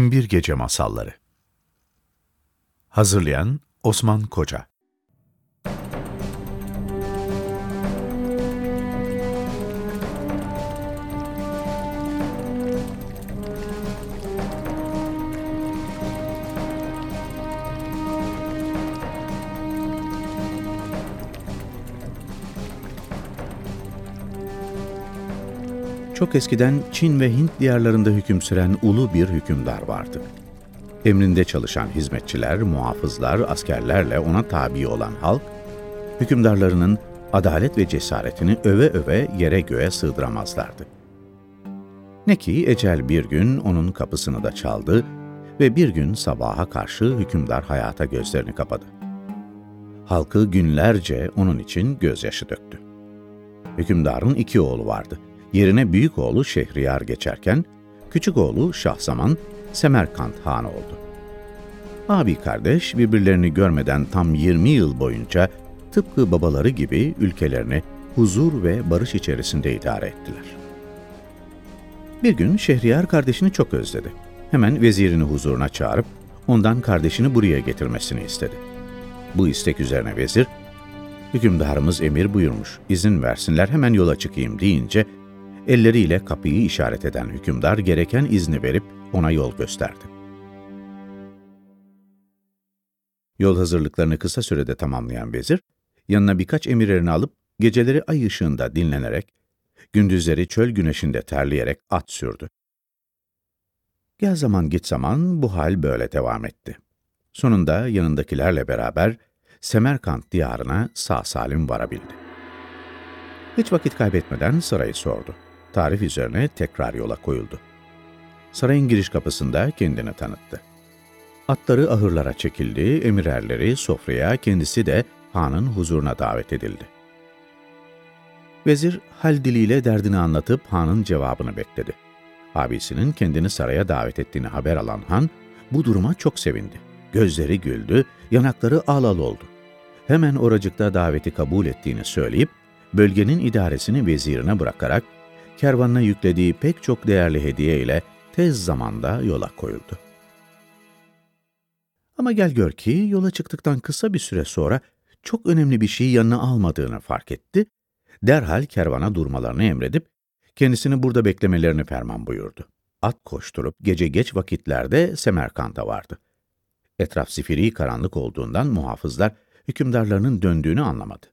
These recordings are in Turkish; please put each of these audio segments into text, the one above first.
Binbir Gece Masalları. Hazırlayan Osman Koca Çok eskiden Çin ve Hint diyarlarında hüküm süren ulu bir hükümdar vardı. Emrinde çalışan hizmetçiler, muhafızlar, askerlerle ona tabi olan halk, hükümdarlarının adalet ve cesaretini öve öve yere göğe sığdıramazlardı. Ne ki ecel bir gün onun kapısını da çaldı ve bir gün sabaha karşı hükümdar hayata gözlerini kapadı. Halkı günlerce onun için gözyaşı döktü. Hükümdarın iki oğlu vardı. Yerine büyük oğlu Şehriyar geçerken, küçük oğlu Şahzaman Semerkant Han oldu. Abi kardeş birbirlerini görmeden tam 20 yıl boyunca tıpkı babaları gibi ülkelerini huzur ve barış içerisinde idare ettiler. Bir gün Şehriyar kardeşini çok özledi. Hemen vezirini huzuruna çağırıp ondan kardeşini buraya getirmesini istedi. Bu istek üzerine vezir, hükümdarımız emir buyurmuş, izin versinler hemen yola çıkayım deyince elleriyle kapıyı işaret eden hükümdar gereken izni verip ona yol gösterdi. Yol hazırlıklarını kısa sürede tamamlayan vezir, yanına birkaç emirlerini alıp geceleri ay ışığında dinlenerek, gündüzleri çöl güneşinde terleyerek at sürdü. Gel zaman git zaman bu hal böyle devam etti. Sonunda yanındakilerle beraber Semerkant diyarına sağ salim varabildi. Hiç vakit kaybetmeden sarayı sordu tarif üzerine tekrar yola koyuldu. Sarayın giriş kapısında kendini tanıttı. Atları ahırlara çekildi, emirerleri sofraya, kendisi de hanın huzuruna davet edildi. Vezir hal diliyle derdini anlatıp hanın cevabını bekledi. Abisinin kendini saraya davet ettiğini haber alan han, bu duruma çok sevindi. Gözleri güldü, yanakları al al oldu. Hemen oracıkta daveti kabul ettiğini söyleyip, bölgenin idaresini vezirine bırakarak kervanına yüklediği pek çok değerli hediye ile tez zamanda yola koyuldu. Ama gel gör ki yola çıktıktan kısa bir süre sonra çok önemli bir şeyi yanına almadığını fark etti. Derhal kervana durmalarını emredip kendisini burada beklemelerini ferman buyurdu. At koşturup gece geç vakitlerde Semerkant'a vardı. Etraf zifiri karanlık olduğundan muhafızlar hükümdarlarının döndüğünü anlamadı.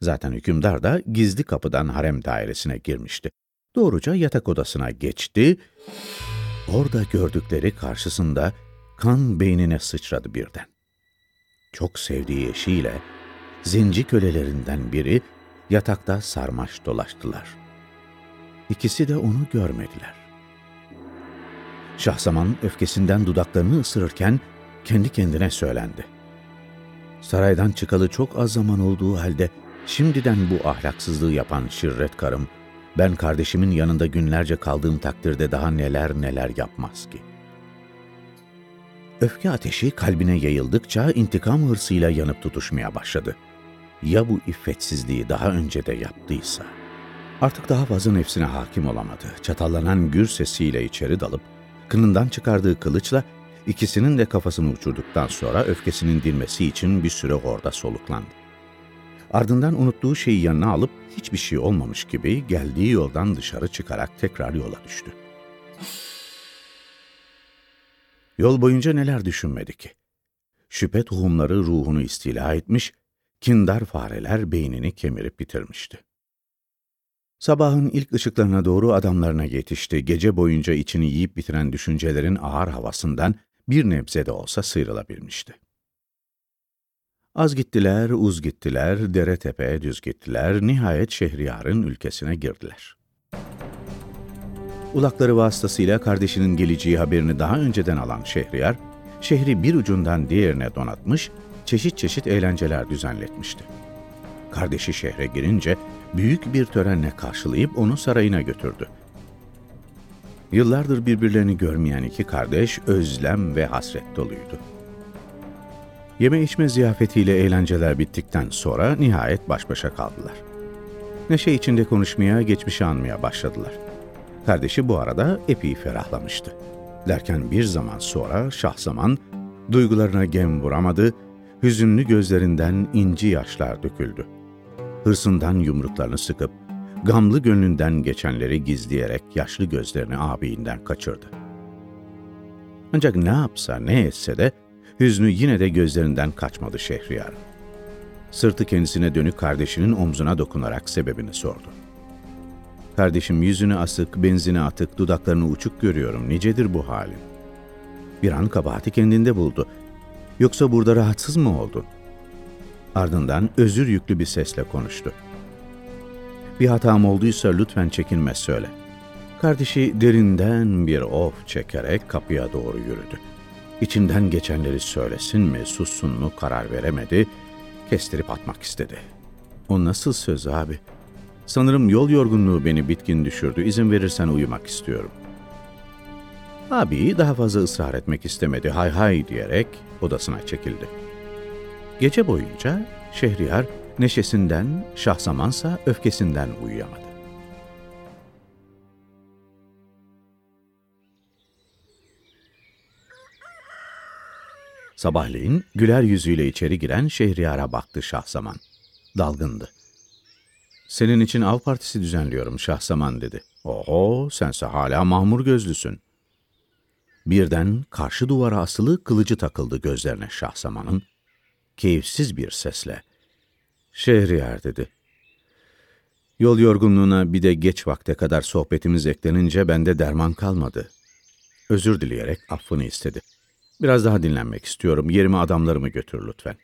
Zaten hükümdar da gizli kapıdan harem dairesine girmişti. Doğruca yatak odasına geçti. Orada gördükleri karşısında kan beynine sıçradı birden. Çok sevdiği eşiyle zenci kölelerinden biri yatakta sarmaş dolaştılar. İkisi de onu görmediler. Şahzaman öfkesinden dudaklarını ısırırken kendi kendine söylendi. Saraydan çıkalı çok az zaman olduğu halde Şimdiden bu ahlaksızlığı yapan şirret karım, ben kardeşimin yanında günlerce kaldığım takdirde daha neler neler yapmaz ki. Öfke ateşi kalbine yayıldıkça intikam hırsıyla yanıp tutuşmaya başladı. Ya bu iffetsizliği daha önce de yaptıysa? Artık daha fazla nefsine hakim olamadı. Çatallanan gür sesiyle içeri dalıp, kınından çıkardığı kılıçla ikisinin de kafasını uçurduktan sonra öfkesinin dinmesi için bir süre orada soluklandı. Ardından unuttuğu şeyi yanına alıp hiçbir şey olmamış gibi geldiği yoldan dışarı çıkarak tekrar yola düştü. Yol boyunca neler düşünmedi ki? Şüphe tohumları ruhunu istila etmiş, kindar fareler beynini kemirip bitirmişti. Sabahın ilk ışıklarına doğru adamlarına yetişti. Gece boyunca içini yiyip bitiren düşüncelerin ağır havasından bir nebze de olsa sıyrılabilmişti. Az gittiler, uz gittiler, dere tepe düz gittiler, nihayet Şehriyar'ın ülkesine girdiler. Ulakları vasıtasıyla kardeşinin geleceği haberini daha önceden alan Şehriyar, şehri bir ucundan diğerine donatmış, çeşit çeşit eğlenceler düzenletmişti. Kardeşi şehre girince büyük bir törenle karşılayıp onu sarayına götürdü. Yıllardır birbirlerini görmeyen iki kardeş özlem ve hasret doluydu. Yeme içme ziyafetiyle eğlenceler bittikten sonra nihayet baş başa kaldılar. Neşe içinde konuşmaya, geçmişi anmaya başladılar. Kardeşi bu arada epey ferahlamıştı. Derken bir zaman sonra Şahzaman duygularına gem vuramadı, hüzünlü gözlerinden inci yaşlar döküldü. Hırsından yumruklarını sıkıp, gamlı gönlünden geçenleri gizleyerek yaşlı gözlerini ağabeyinden kaçırdı. Ancak ne yapsa ne etse de hüznü yine de gözlerinden kaçmadı Şehriyar. Sırtı kendisine dönük kardeşinin omzuna dokunarak sebebini sordu. Kardeşim yüzünü asık, benzini atık, dudaklarını uçuk görüyorum. Nicedir bu halin? Bir an kabahati kendinde buldu. Yoksa burada rahatsız mı oldun? Ardından özür yüklü bir sesle konuştu. Bir hatam olduysa lütfen çekinme söyle. Kardeşi derinden bir of çekerek kapıya doğru yürüdü. İçinden geçenleri söylesin mi, sussun mu karar veremedi, kestirip atmak istedi. O nasıl söz abi? Sanırım yol yorgunluğu beni bitkin düşürdü. İzin verirsen uyumak istiyorum. Abi daha fazla ısrar etmek istemedi. Hay hay diyerek odasına çekildi. Gece boyunca Şehriyar neşesinden, Şahzamansa öfkesinden uyuyamadı. Sabahleyin güler yüzüyle içeri giren Şehriyar'a baktı Şahzaman. Dalgındı. Senin için av partisi düzenliyorum Şahzaman dedi. Oho sense hala mahmur gözlüsün. Birden karşı duvara asılı kılıcı takıldı gözlerine Şahzaman'ın. Keyifsiz bir sesle. Şehriyar dedi. Yol yorgunluğuna bir de geç vakte kadar sohbetimiz eklenince bende derman kalmadı. Özür dileyerek affını istedi. Biraz daha dinlenmek istiyorum. Yerime adamlarımı götür lütfen.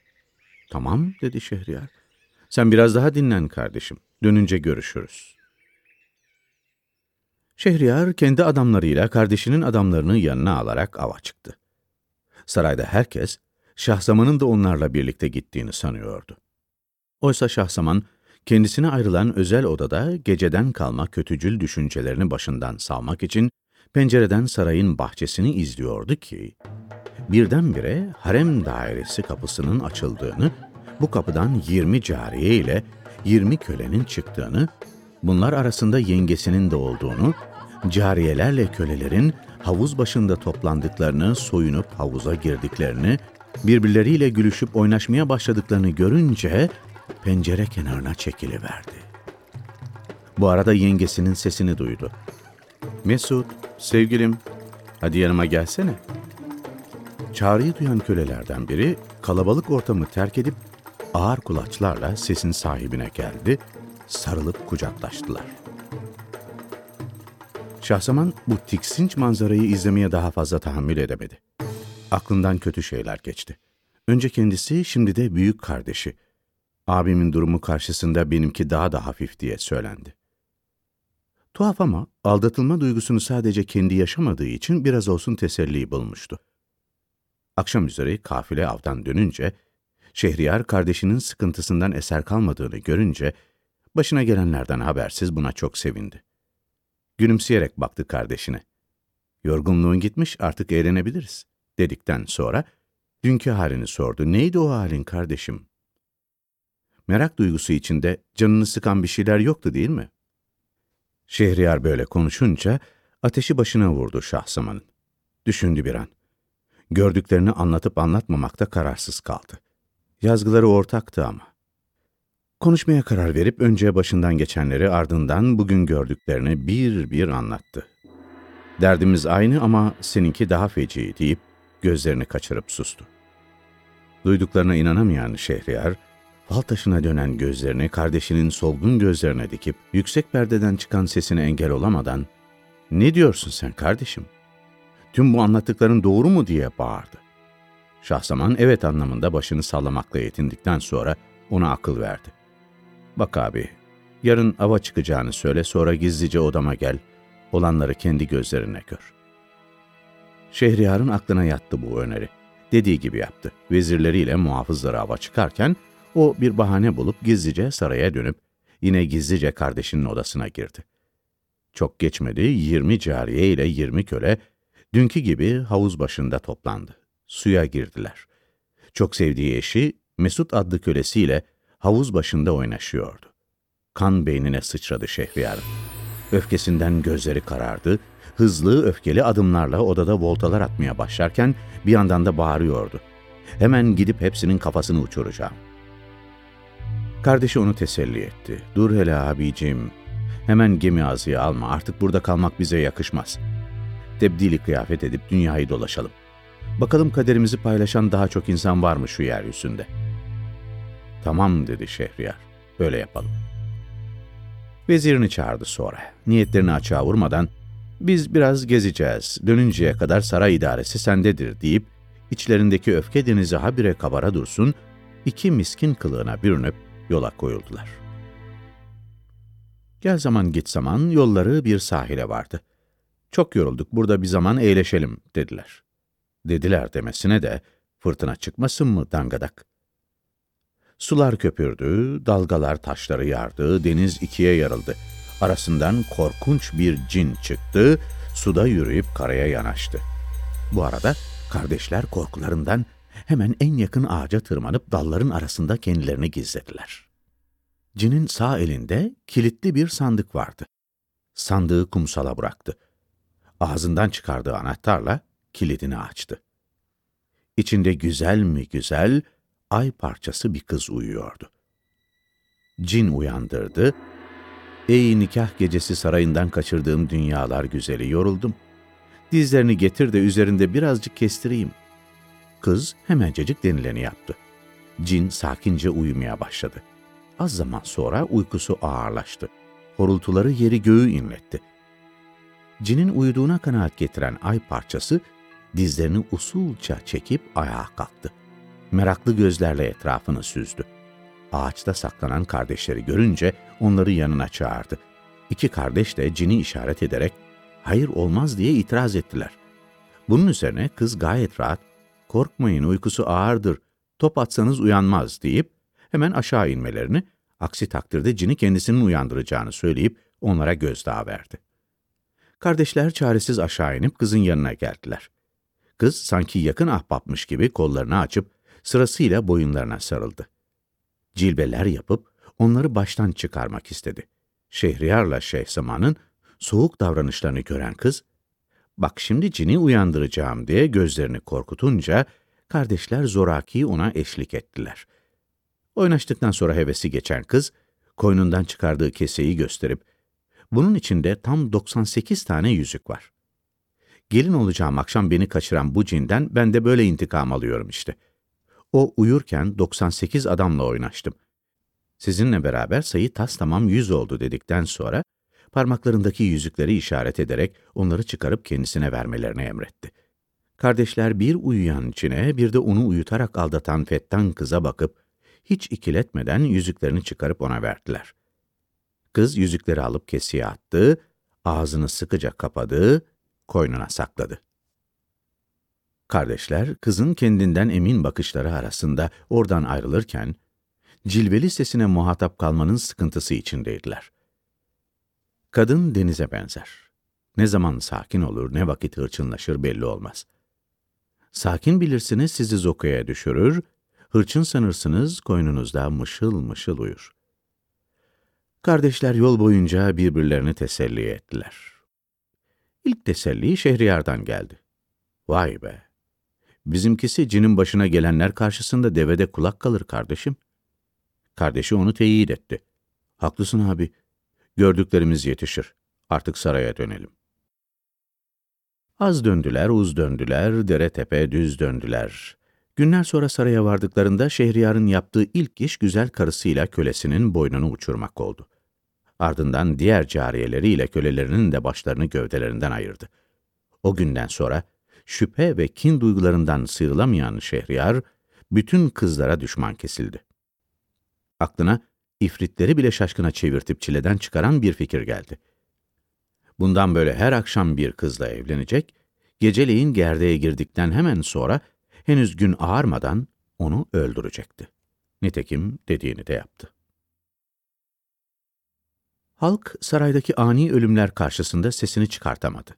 Tamam dedi Şehriyar. Sen biraz daha dinlen kardeşim. Dönünce görüşürüz. Şehriyar kendi adamlarıyla kardeşinin adamlarını yanına alarak ava çıktı. Sarayda herkes Şahzaman'ın da onlarla birlikte gittiğini sanıyordu. Oysa Şahzaman kendisine ayrılan özel odada geceden kalma kötücül düşüncelerini başından salmak için pencereden sarayın bahçesini izliyordu ki birdenbire harem dairesi kapısının açıldığını, bu kapıdan 20 cariye ile 20 kölenin çıktığını, bunlar arasında yengesinin de olduğunu, cariyelerle kölelerin havuz başında toplandıklarını, soyunup havuza girdiklerini, birbirleriyle gülüşüp oynaşmaya başladıklarını görünce pencere kenarına çekiliverdi. Bu arada yengesinin sesini duydu. Mesut, sevgilim, hadi yanıma gelsene. Çağrıyı duyan kölelerden biri kalabalık ortamı terk edip ağır kulaçlarla sesin sahibine geldi, sarılıp kucaklaştılar. Şahsaman bu tiksinç manzarayı izlemeye daha fazla tahammül edemedi. Aklından kötü şeyler geçti. Önce kendisi, şimdi de büyük kardeşi. Abimin durumu karşısında benimki daha da hafif diye söylendi. Tuhaf ama aldatılma duygusunu sadece kendi yaşamadığı için biraz olsun teselli bulmuştu. Akşam üzeri kafile avdan dönünce, Şehriyar kardeşinin sıkıntısından eser kalmadığını görünce, başına gelenlerden habersiz buna çok sevindi. Gülümseyerek baktı kardeşine. Yorgunluğun gitmiş artık eğlenebiliriz, dedikten sonra, dünkü halini sordu. Neydi o halin kardeşim? Merak duygusu içinde canını sıkan bir şeyler yoktu değil mi? Şehriyar böyle konuşunca ateşi başına vurdu Şahzaman'ın. Düşündü bir an. Gördüklerini anlatıp anlatmamakta kararsız kaldı. Yazgıları ortaktı ama. Konuşmaya karar verip önce başından geçenleri ardından bugün gördüklerini bir bir anlattı. Derdimiz aynı ama seninki daha feci deyip gözlerini kaçırıp sustu. Duyduklarına inanamayan Şehriyar, fal taşına dönen gözlerini kardeşinin solgun gözlerine dikip yüksek perdeden çıkan sesine engel olamadan ''Ne diyorsun sen kardeşim? Tüm bu anlattıkların doğru mu?'' diye bağırdı. Şahzaman evet anlamında başını sallamakla yetindikten sonra ona akıl verdi. ''Bak abi, yarın ava çıkacağını söyle sonra gizlice odama gel, olanları kendi gözlerine gör.'' Şehriyar'ın aklına yattı bu öneri. Dediği gibi yaptı. Vezirleriyle muhafızları ava çıkarken o bir bahane bulup gizlice saraya dönüp yine gizlice kardeşinin odasına girdi. Çok geçmedi 20 cariye ile 20 köle dünkü gibi havuz başında toplandı. Suya girdiler. Çok sevdiği eşi Mesut adlı kölesiyle havuz başında oynaşıyordu. Kan beynine sıçradı Şehriyar'ın. Öfkesinden gözleri karardı, hızlı, öfkeli adımlarla odada voltalar atmaya başlarken bir yandan da bağırıyordu. Hemen gidip hepsinin kafasını uçuracağım. Kardeşi onu teselli etti. Dur hele abicim. Hemen gemi ağzıya alma. Artık burada kalmak bize yakışmaz. Tebdili kıyafet edip dünyayı dolaşalım. Bakalım kaderimizi paylaşan daha çok insan var mı şu yeryüzünde? Tamam dedi Şehriyar. Öyle yapalım. Vezirini çağırdı sonra. Niyetlerini açığa vurmadan biz biraz gezeceğiz, dönünceye kadar saray idaresi sendedir deyip içlerindeki öfke denizi habire kabara dursun, iki miskin kılığına bürünüp yola koyuldular. Gel zaman git zaman yolları bir sahile vardı. Çok yorulduk, burada bir zaman eğleşelim dediler. Dediler demesine de fırtına çıkmasın mı dangadak? Sular köpürdü, dalgalar taşları yardı, deniz ikiye yarıldı. Arasından korkunç bir cin çıktı, suda yürüyüp karaya yanaştı. Bu arada kardeşler korkularından hemen en yakın ağaca tırmanıp dalların arasında kendilerini gizlediler. Cinin sağ elinde kilitli bir sandık vardı. Sandığı kumsala bıraktı. Ağzından çıkardığı anahtarla kilidini açtı. İçinde güzel mi güzel, ay parçası bir kız uyuyordu. Cin uyandırdı. Ey nikah gecesi sarayından kaçırdığım dünyalar güzeli yoruldum. Dizlerini getir de üzerinde birazcık kestireyim. Kız hemencecik denileni yaptı. Cin sakince uyumaya başladı. Az zaman sonra uykusu ağırlaştı. Horultuları yeri göğü inletti. Cinin uyuduğuna kanaat getiren ay parçası dizlerini usulca çekip ayağa kalktı. Meraklı gözlerle etrafını süzdü. Ağaçta saklanan kardeşleri görünce onları yanına çağırdı. İki kardeş de cini işaret ederek hayır olmaz diye itiraz ettiler. Bunun üzerine kız gayet rahat, korkmayın uykusu ağırdır, top atsanız uyanmaz deyip hemen aşağı inmelerini, aksi takdirde cini kendisinin uyandıracağını söyleyip onlara gözdağı verdi. Kardeşler çaresiz aşağı inip kızın yanına geldiler. Kız sanki yakın ahbapmış gibi kollarını açıp sırasıyla boyunlarına sarıldı. Cilveler yapıp onları baştan çıkarmak istedi. Şehriyarla Şehzaman'ın soğuk davranışlarını gören kız, bak şimdi cini uyandıracağım diye gözlerini korkutunca, kardeşler zoraki ona eşlik ettiler. Oynaştıktan sonra hevesi geçen kız, koynundan çıkardığı keseyi gösterip, bunun içinde tam 98 tane yüzük var. Gelin olacağım akşam beni kaçıran bu cinden ben de böyle intikam alıyorum işte. O uyurken 98 adamla oynaştım. Sizinle beraber sayı tas tamam 100 oldu dedikten sonra, parmaklarındaki yüzükleri işaret ederek onları çıkarıp kendisine vermelerini emretti. Kardeşler bir uyuyan Çin'e bir de onu uyutarak aldatan Fettan kıza bakıp, hiç ikiletmeden yüzüklerini çıkarıp ona verdiler. Kız yüzükleri alıp kesiye attı, ağzını sıkıca kapadı, koynuna sakladı. Kardeşler, kızın kendinden emin bakışları arasında oradan ayrılırken, cilveli sesine muhatap kalmanın sıkıntısı içindeydiler. Kadın denize benzer. Ne zaman sakin olur, ne vakit hırçınlaşır belli olmaz. Sakin bilirsiniz sizi zokaya düşürür, hırçın sanırsınız koynunuzda mışıl mışıl uyur. Kardeşler yol boyunca birbirlerini teselli ettiler. İlk teselli Şehriyar'dan geldi. Vay be! Bizimkisi cinin başına gelenler karşısında devede kulak kalır kardeşim. Kardeşi onu teyit etti. Haklısın abi. Gördüklerimiz yetişir. Artık saraya dönelim. Az döndüler, uz döndüler, dere tepe düz döndüler. Günler sonra saraya vardıklarında Şehriyar'ın yaptığı ilk iş güzel karısıyla kölesinin boynunu uçurmak oldu. Ardından diğer cariyeleriyle kölelerinin de başlarını gövdelerinden ayırdı. O günden sonra şüphe ve kin duygularından sıyrılamayan Şehriyar, bütün kızlara düşman kesildi. Aklına ifritleri bile şaşkına çevirtip çileden çıkaran bir fikir geldi. Bundan böyle her akşam bir kızla evlenecek, geceleyin gerdeğe girdikten hemen sonra henüz gün ağarmadan onu öldürecekti. Nitekim dediğini de yaptı. Halk saraydaki ani ölümler karşısında sesini çıkartamadı.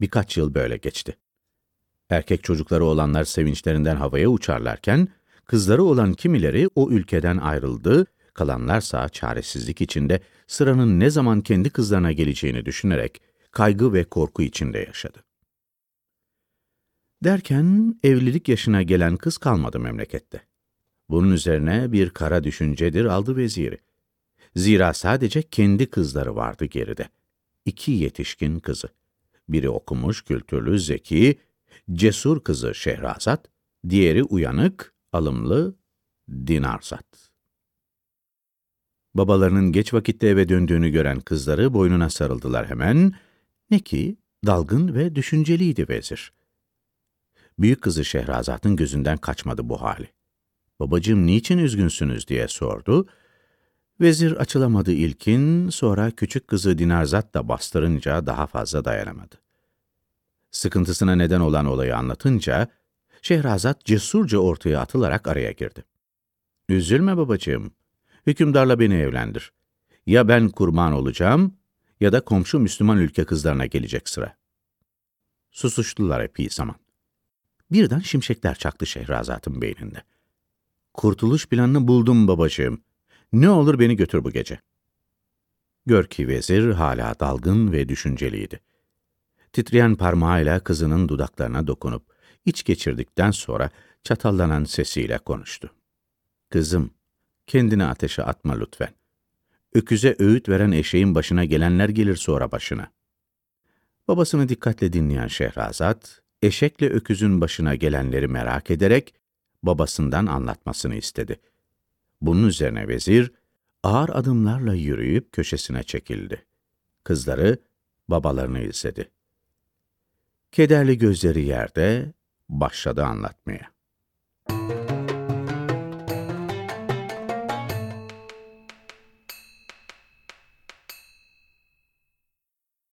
Birkaç yıl böyle geçti. Erkek çocukları olanlar sevinçlerinden havaya uçarlarken, kızları olan kimileri o ülkeden ayrıldı, kalanlarsa çaresizlik içinde sıranın ne zaman kendi kızlarına geleceğini düşünerek kaygı ve korku içinde yaşadı. Derken evlilik yaşına gelen kız kalmadı memlekette. Bunun üzerine bir kara düşüncedir aldı veziri. Zira sadece kendi kızları vardı geride. İki yetişkin kızı. Biri okumuş, kültürlü, zeki, cesur kızı Şehrazat, diğeri uyanık, alımlı Dinarzat. Babalarının geç vakitte eve döndüğünü gören kızları boynuna sarıldılar hemen. Ne ki dalgın ve düşünceliydi vezir. Büyük kızı Şehrazat'ın gözünden kaçmadı bu hali. Babacığım niçin üzgünsünüz diye sordu. Vezir açılamadı ilkin, sonra küçük kızı Dinarzat da bastırınca daha fazla dayanamadı. Sıkıntısına neden olan olayı anlatınca, Şehrazat cesurca ortaya atılarak araya girdi. Üzülme babacığım, hükümdarla beni evlendir. Ya ben kurban olacağım ya da komşu Müslüman ülke kızlarına gelecek sıra. Susuştular epey zaman. Birden şimşekler çaktı Şehrazat'ın beyninde. Kurtuluş planını buldum babacığım. Ne olur beni götür bu gece. Gör ki vezir hala dalgın ve düşünceliydi. Titreyen parmağıyla kızının dudaklarına dokunup, iç geçirdikten sonra çatallanan sesiyle konuştu. Kızım, kendini ateşe atma lütfen. Öküze öğüt veren eşeğin başına gelenler gelir sonra başına. Babasını dikkatle dinleyen Şehrazat, eşekle öküzün başına gelenleri merak ederek babasından anlatmasını istedi. Bunun üzerine vezir, ağır adımlarla yürüyüp köşesine çekildi. Kızları babalarını izledi. Kederli gözleri yerde başladı anlatmaya.